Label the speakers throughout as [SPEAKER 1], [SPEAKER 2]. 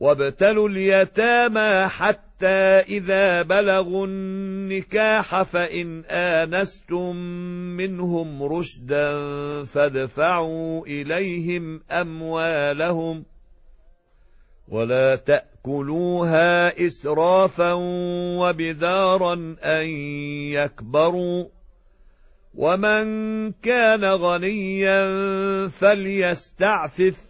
[SPEAKER 1] وابتلوا اليتامى حتى إذا بلغوا النكاح فإن آنستم منهم رشدا فادفعوا إليهم أموالهم ولا تأكلوها إسرافا وبذارا أن يكبروا ومن كان غنيا فليستعفف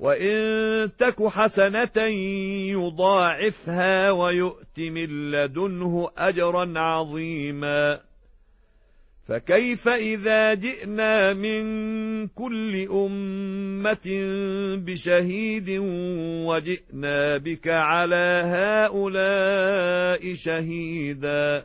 [SPEAKER 1] وإن تك حسنة يضاعفها ويؤت من لدنه أجرا عظيما فكيف إذا جئنا من كل أمة بشهيد وجئنا بك على هؤلاء شهيدا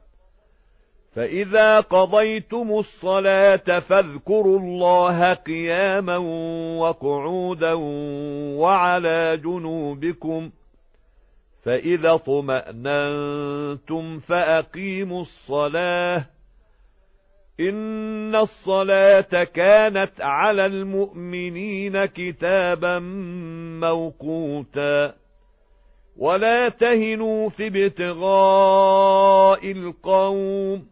[SPEAKER 1] فإذا قضيتم الصلاة فاذكروا الله قياما وقعودا وعلى جنوبكم فإذا طمأننتم فأقيموا الصلاة إن الصلاة كانت على المؤمنين كتابا موقوتا ولا تهنوا في ابتغاء القوم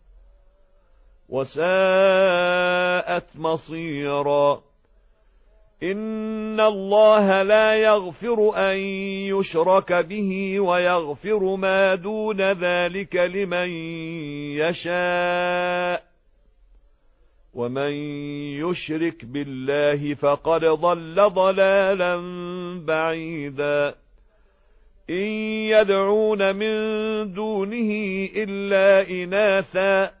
[SPEAKER 1] وساءت مصيرا. إن الله لا يغفر أن يشرك به ويغفر ما دون ذلك لمن يشاء. ومن يشرك بالله فقد ضل ضلالا بعيدا. إن يدعون من دونه إلا إناثا.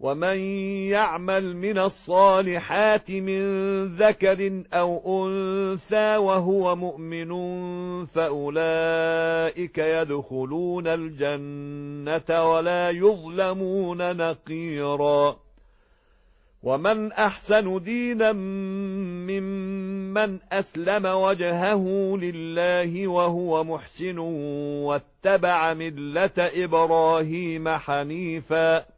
[SPEAKER 1] ومن يعمل من الصالحات من ذكر أو أنثى وهو مؤمن فأولئك يدخلون الجنة ولا يظلمون نقيراً ومن أحسن دينا ممن أسلم وجهه لله وهو محسن واتبع ملة إبراهيم حنيفا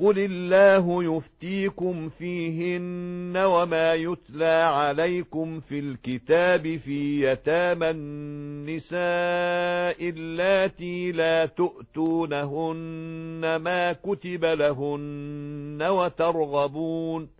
[SPEAKER 1] قل الله يفتيكم فيهن وما يتلى عليكم في الكتاب في يتامى النساء اللاتي لا تؤتونهن ما كتب لهن وترغبون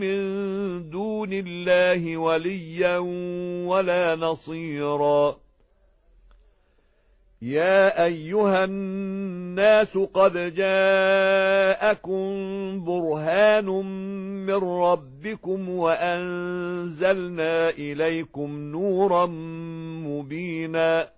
[SPEAKER 1] من دون الله وليا ولا نصيرا. يا أيها الناس قد جاءكم برهان من ربكم وأنزلنا إليكم نورا مبينا.